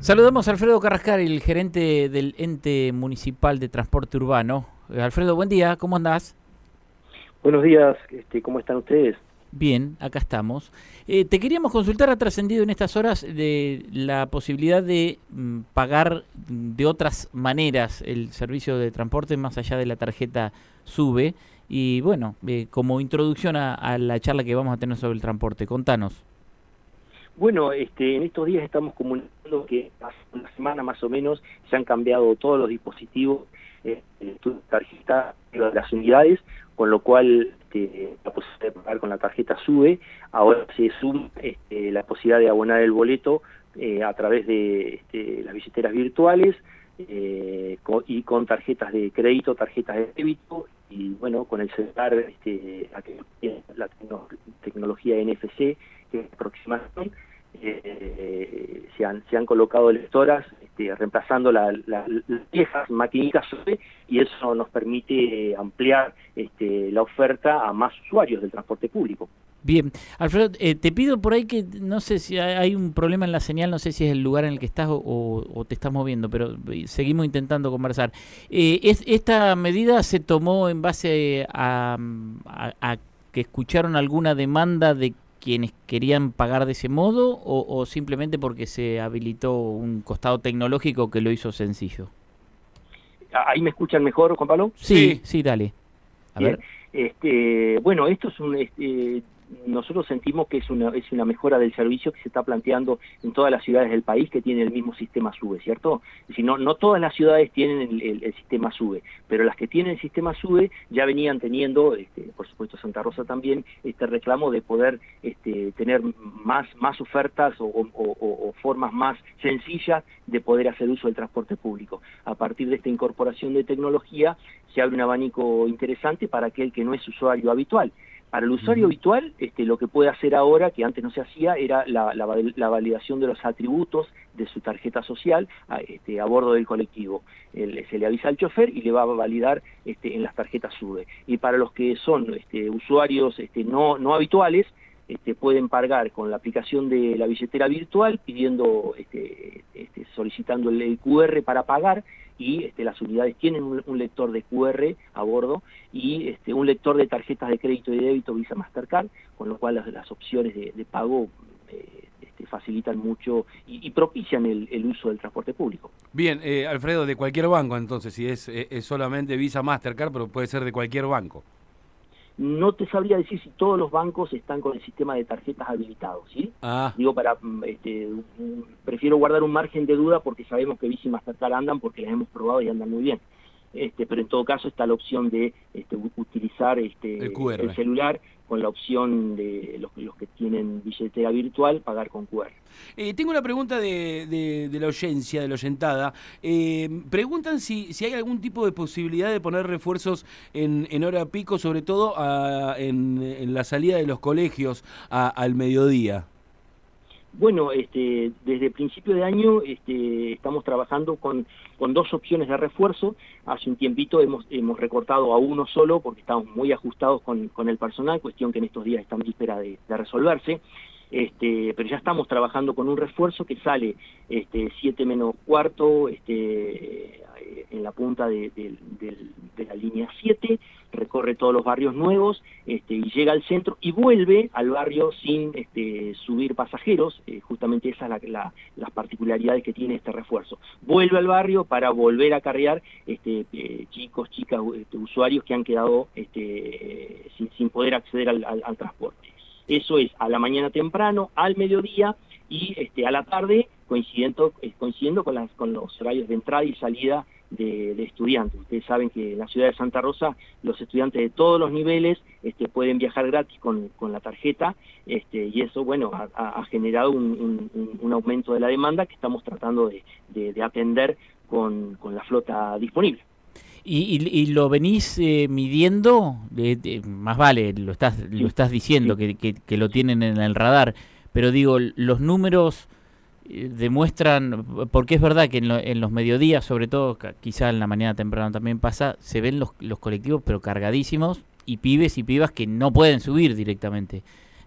Saludamos a Alfredo Carrascar, el gerente del ente municipal de transporte urbano. Eh, Alfredo, buen día, ¿cómo andás? Buenos días, este, ¿cómo están ustedes? Bien, acá estamos. Eh, te queríamos consultar, ha trascendido en estas horas de la posibilidad de mm, pagar de otras maneras el servicio de transporte más allá de la tarjeta SUBE. Y bueno, eh, como introducción a, a la charla que vamos a tener sobre el transporte, contanos. Bueno, este, en estos días estamos comunicando que hace una semana más o menos se han cambiado todos los dispositivos eh, tarjeta de las unidades, con lo cual este, la posibilidad de pagar con la tarjeta sube, ahora se sube este, la posibilidad de abonar el boleto eh, a través de este, las billeteras virtuales eh, y con tarjetas de crédito, tarjetas de débito y bueno, con el celular, este, la, tecnología NFC, que es aproximación, eh, se, han, se han colocado lectoras este, reemplazando las viejas maquinitas y eso nos permite ampliar este, la oferta a más usuarios del transporte público. Bien, Alfredo, eh, te pido por ahí que no sé si hay un problema en la señal, no sé si es el lugar en el que estás o, te estás moviendo, pero eh, seguimos intentando conversar. Es, ¿Esta medida se tomó en base a, que escucharon alguna demanda de quienes querían pagar de ese modo o, simplemente porque se habilitó un costado tecnológico que lo hizo sencillo? ¿Ahí me escuchan mejor, Juan Pablo? Sí, sí, dale. A ver. Este, bueno, esto es un, este, nosotros sentimos que es una, es una mejora del servicio que se está planteando en todas las ciudades del país que tienen el mismo sistema SUBE, ¿cierto? Si no, no todas las ciudades tienen el, sistema SUBE, pero las que tienen el sistema SUBE ya venían teniendo, este, por supuesto Santa Rosa también, este reclamo de poder este, tener más, más ofertas o formas más sencillas de poder hacer uso del transporte público. A partir de esta incorporación de tecnología se abre un abanico interesante para aquel que no es usuario habitual. Para el usuario habitual, este, lo que puede hacer ahora, que antes no se hacía, era la, validación de los atributos de su tarjeta social a, este, a bordo del colectivo. se le avisa al chofer y le va a validar este, en las tarjetas SUBE. Y para los que son este, usuarios este, no, no habituales, este, pueden pagar con la aplicación de la billetera virtual, pidiendo, este, este, solicitando el QR para pagar y este, las unidades tienen un, lector de QR a bordo y este, un lector de tarjetas de crédito y débito Visa Mastercard, con lo cual las, opciones de, pago eh, este, facilitan mucho y, propician el, uso del transporte público. Bien, eh, Alfredo, de cualquier banco entonces, si es, eh, es solamente Visa Mastercard, pero puede ser de cualquier banco. No te sabría decir si todos los bancos están con el sistema de tarjetas habilitado, ¿sí? Ah. Digo, para, mm, este, prefiero guardar un margen de duda porque sabemos que Visa y Mastercard andan porque las hemos probado y andan muy bien. Este, pero en todo caso está la opción de este, utilizar este, el celular con la opción de los, los que tienen billetera virtual, pagar con QR. Eh, tengo una pregunta de, la oyencia, de la oyentada. Eh, preguntan si, si hay algún tipo de posibilidad de poner refuerzos en, hora pico, sobre todo en, la salida de los colegios al mediodía. Bueno, este, desde principio de año este, estamos trabajando con, con dos opciones de refuerzo. Hace un tiempito hemos, hemos recortado a uno solo porque estamos muy ajustados con, el personal, cuestión que en estos días está en víspera de, de resolverse. Este, pero ya estamos trabajando con un refuerzo que sale este, 7 menos cuarto este, en la punta de, la línea 7, recorre todos los barrios nuevos este, y llega al centro y vuelve al barrio sin este, subir pasajeros, eh, justamente esas son las particularidades que tiene este refuerzo. Vuelve al barrio para volver a carrear este, eh, chicos, chicas, este, usuarios que han quedado este, sin, poder acceder al transporte. Eso es a la mañana temprano, al mediodía y este, a la tarde, coincidiendo, eh, coincidiendo con, las, con los horarios de entrada y salida de, estudiantes. Ustedes saben que en la ciudad de Santa Rosa los estudiantes de todos los niveles este, pueden viajar gratis con, la tarjeta este, y eso, bueno, ha, generado un, aumento de la demanda que estamos tratando de, de, atender con la flota disponible. ¿Y, lo venís eh, midiendo? más vale, lo estás, lo estás diciendo, que, que, lo tienen en el radar, pero digo, los números eh, demuestran, porque es verdad que en, los mediodías, sobre todo, quizá en la mañana temprano también pasa, se ven los, los colectivos pero cargadísimos y pibes y pibas que no pueden subir directamente.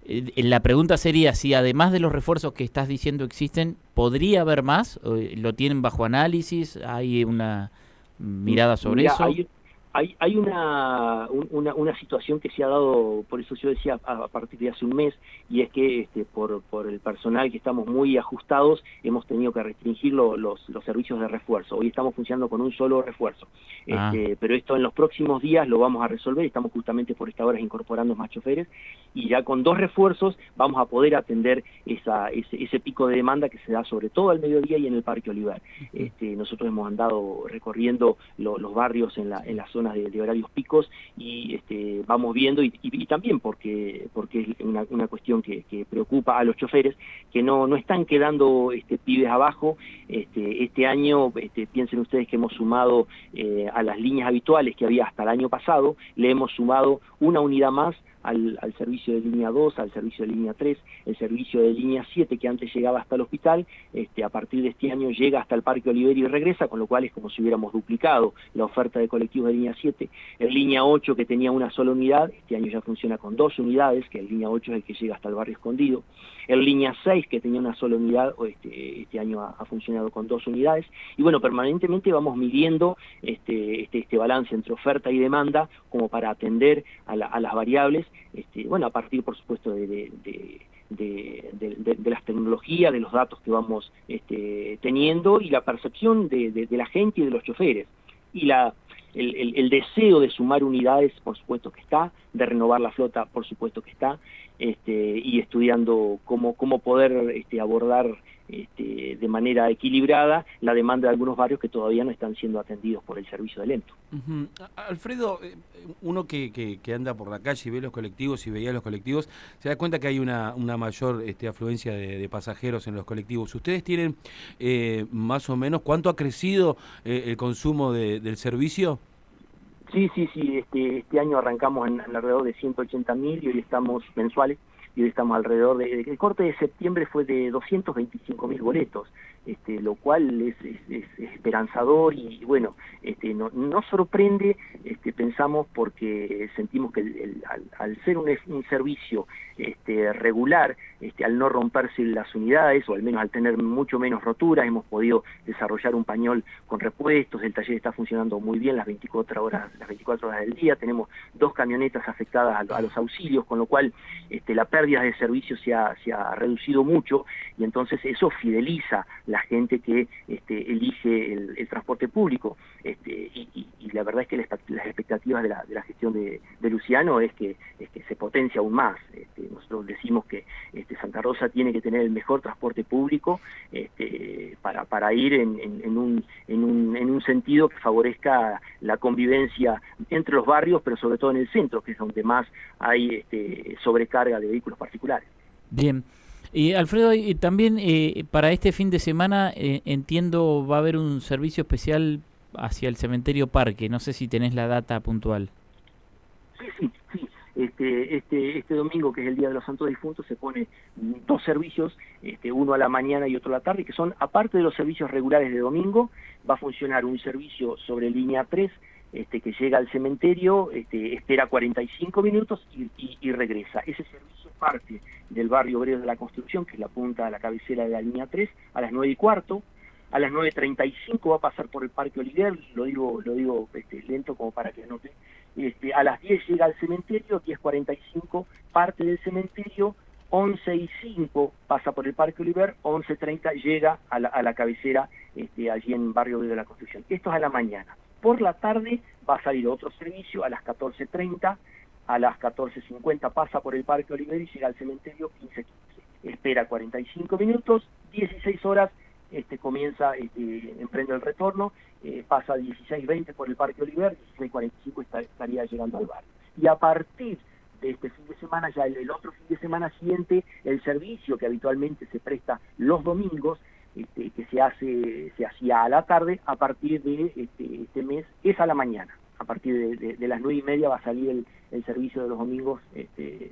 eh, la pregunta sería si además de los refuerzos que estás diciendo existen, ¿podría haber más? ¿Lo tienen bajo análisis? ¿Hay una mirada sobre eso? hay, hay una, una, una, situación que se ha dado, por eso yo decía a, partir de hace un mes, y es que este, por, por el personal que estamos muy ajustados, hemos tenido que restringir los, los servicios de refuerzo. Hoy estamos funcionando con un solo refuerzo. Ah. Este, pero esto en los próximos días lo vamos a resolver, estamos justamente por esta hora incorporando más choferes, y ya con dos refuerzos vamos a poder atender esa, ese, ese pico de demanda que se da sobre todo al mediodía y en el Parque Olivar. Este, nosotros hemos andado recorriendo los barrios en la, en la zona de, horarios picos y este, vamos viendo y, también porque porque es una, cuestión que, preocupa a los choferes que no no están quedando este, pibes abajo. Este, este año este, piensen ustedes que hemos sumado eh, a las líneas habituales que había hasta el año pasado le hemos sumado una unidad más al, servicio de línea 2, al servicio de línea 3, el servicio de línea 7 que antes llegaba hasta el hospital, este, a partir de este año llega hasta el Parque Oliverio y regresa, con lo cual es como si hubiéramos duplicado la oferta de colectivos de línea 7. El línea 8 que tenía una sola unidad, este año ya funciona con dos unidades, que el línea 8 es el que llega hasta el barrio escondido. El línea 6 que tenía una sola unidad, este, este año ha, funcionado con dos unidades. Y bueno, permanentemente vamos midiendo este, este, este balance entre oferta y demanda como para atender a, a las variables este, bueno, a partir, por supuesto, de, de, las tecnologías, de los datos que vamos este, teniendo y la percepción de, la gente y de los choferes. Y la, el, el, deseo de sumar unidades, por supuesto que está, de renovar la flota, por supuesto que está, este, y estudiando cómo, cómo poder este, abordar este, de manera equilibrada la demanda de algunos barrios que todavía no están siendo atendidos por el servicio de lento. Alfredo, eh, uno que, que, anda por la calle y ve los colectivos y veía los colectivos, se da cuenta que hay una, una mayor este, afluencia de, pasajeros en los colectivos. ¿Ustedes tienen eh, más o menos cuánto ha crecido eh, el consumo del servicio? Sí, sí, sí. Este, este año arrancamos en, alrededor de 180 mil y hoy estamos mensuales y hoy estamos alrededor de, el corte de septiembre fue de 225 mil boletos, este, lo cual es, esperanzador y, bueno, este, no, no sorprende, este, pensamos porque sentimos que al, ser un, servicio este, regular, este, al no romperse las unidades o al menos al tener mucho menos roturas, hemos podido desarrollar un pañol con repuestos, el taller está funcionando muy bien las 24 horas, las 24 horas del día, tenemos dos camionetas afectadas a, los auxilios, con lo cual este, la pérdida de servicio se ha, se ha reducido mucho y entonces eso fideliza gente que este, elige el, transporte público este, y, la verdad es que las expectativas de la, de la gestión de, Luciano es que, es que se potencia aún más. Este, nosotros decimos que este, Santa Rosa tiene que tener el mejor transporte público este, para, para ir en, en, un, en, un, en un sentido que favorezca la convivencia entre los barrios, pero sobre todo en el centro, que es donde más hay este, sobrecarga de vehículos particulares. Bien. Y Alfredo, y también eh, para este fin de semana eh, entiendo va a haber un servicio especial hacia el cementerio Parque. No sé si tenés la data puntual. Sí, sí, sí. Este, este, este domingo, que es el Día de los Santos Difuntos, se pone dos servicios, este, uno a la mañana y otro a la tarde, que son, aparte de los servicios regulares de domingo, va a funcionar un servicio sobre línea 3, este, que llega al cementerio, este, espera 45 minutos y, y, regresa. Ese servicio parte del barrio obrero de la construcción, que es la punta de la cabecera de la línea 3, a las 9 y cuarto, a las 9.35 va a pasar por el Parque Oliver, lo digo, lo digo este, lento como para que noten, este, a las 10 llega al cementerio, 10.45 parte del cementerio, 11 y 5 pasa por el Parque Oliver, 11.30 llega a la, a la cabecera este, allí en Barrio de la Construcción. Esto es a la mañana. Por la tarde va a salir otro servicio a las 14.30, a las 14.50 pasa por el Parque Oliver y llega al cementerio 15.15. Espera 45 minutos, 16 horas este, comienza, este, emprende el retorno, eh, pasa 16.20 por el Parque Oliver, 16.45 estaría llegando al bar. Y a partir de este fin de semana, ya el, otro fin de semana siguiente, el servicio que habitualmente se presta los domingos, este, que se hace se hacía a la tarde, a partir de este, este mes es a la mañana. A partir de, las nueve y media va a salir el, el servicio de los domingos este,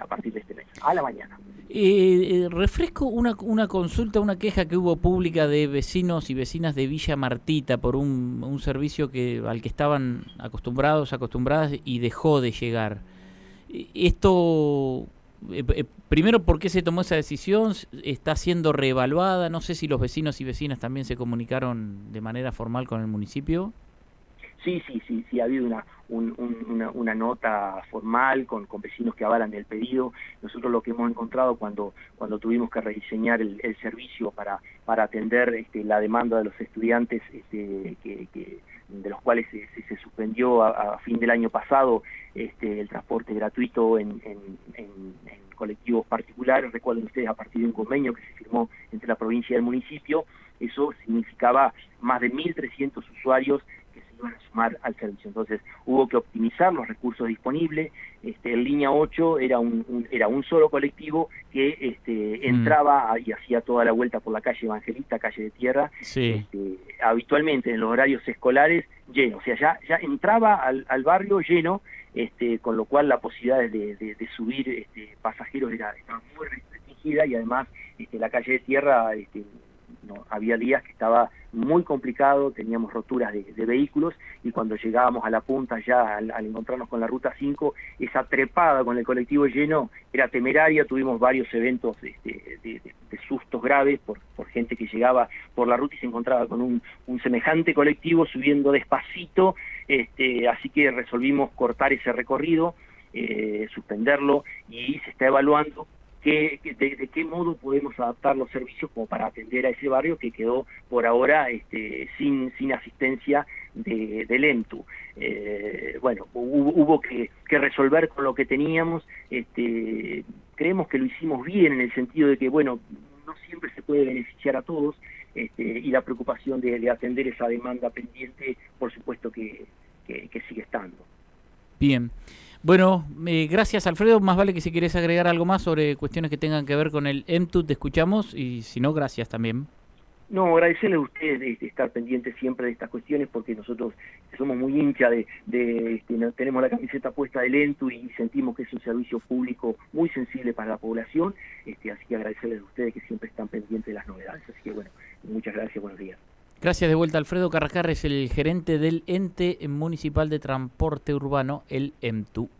a partir de este mes, a la mañana. Eh, eh, refresco una, una consulta, una queja que hubo pública de vecinos y vecinas de Villa Martita por un, un servicio que al que estaban acostumbrados, acostumbradas y dejó de llegar. ¿Esto eh, eh, primero, ¿por qué se tomó esa decisión? ¿Está siendo reevaluada? No sé si los vecinos y vecinas también se comunicaron de manera formal con el municipio. Sí, sí, sí, sí, ha habido una, una, una, nota formal con, con, vecinos que avalan el pedido. Nosotros lo que hemos encontrado cuando, cuando tuvimos que rediseñar el, servicio para, para atender este, la demanda de los estudiantes este, que, de los cuales se, se, suspendió a, fin del año pasado este, el transporte gratuito en, en, en, colectivos particulares. Recuerden ustedes, a partir de un convenio que se firmó entre la provincia y el municipio, eso significaba más de 1.300 usuarios iban a sumar al servicio. Entonces hubo que optimizar los recursos disponibles. Este, en línea 8 era un, era un solo colectivo que este, mm. entraba y hacía toda la vuelta por la calle Evangelista, calle de Tierra, este, habitualmente en los horarios escolares lleno. O sea, ya, ya entraba al, al barrio lleno, este, con lo cual la posibilidad de, de, subir este, pasajeros era, estaba muy restringida y además este, la calle de Tierra este, no, había días que estaba muy complicado, teníamos roturas de, vehículos y cuando llegábamos a la punta ya al, encontrarnos con la ruta 5, esa trepada con el colectivo lleno era temeraria, tuvimos varios eventos de, sustos graves por, gente que llegaba por la ruta y se encontraba con un, semejante colectivo subiendo despacito, este, así que resolvimos cortar ese recorrido, eh, suspenderlo y se está evaluando qué, de, qué modo podemos adaptar los servicios como para atender a ese barrio que quedó por ahora este, sin, sin asistencia de, del EMTU. Eh, bueno, hubo, que, resolver con lo que teníamos, este, creemos que lo hicimos bien en el sentido de que, bueno, no siempre se puede beneficiar a todos, este, y la preocupación de, atender esa demanda pendiente, por supuesto que, que sigue estando. Bien. Bueno, eh, gracias Alfredo. Más vale que si quieres agregar algo más sobre cuestiones que tengan que ver con el EMTU, te escuchamos y si no, gracias también. No, agradecerle a ustedes de, estar pendientes siempre de estas cuestiones porque nosotros somos muy hinchas de, de este, tenemos la camiseta puesta del ENTU y sentimos que es un servicio público muy sensible para la población, este, así que agradecerles a ustedes que siempre están pendientes de las novedades. Así que bueno, muchas gracias, buenos días. Gracias de vuelta, Alfredo Carracar es el gerente del ente municipal de transporte urbano, el EMTU.